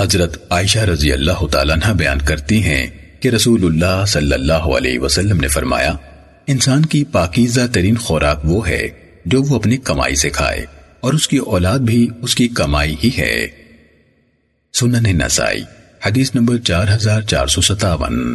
حضرت عائشہ رضی اللہ تعالیٰ عنہ بیان کرتی ہیں کہ رسول اللہ صلی اللہ علیہ وسلم نے فرمایا، انسان کی پاکیزہ ترین خوراک وہ ہے جو وہ اپنی کمائی سے کھائے، اور اس کی اولاد بھی اس کی کمائی ہی ہے۔ سنن نسائی، حدیث نمبر چار ہزار چار سو ستاون۔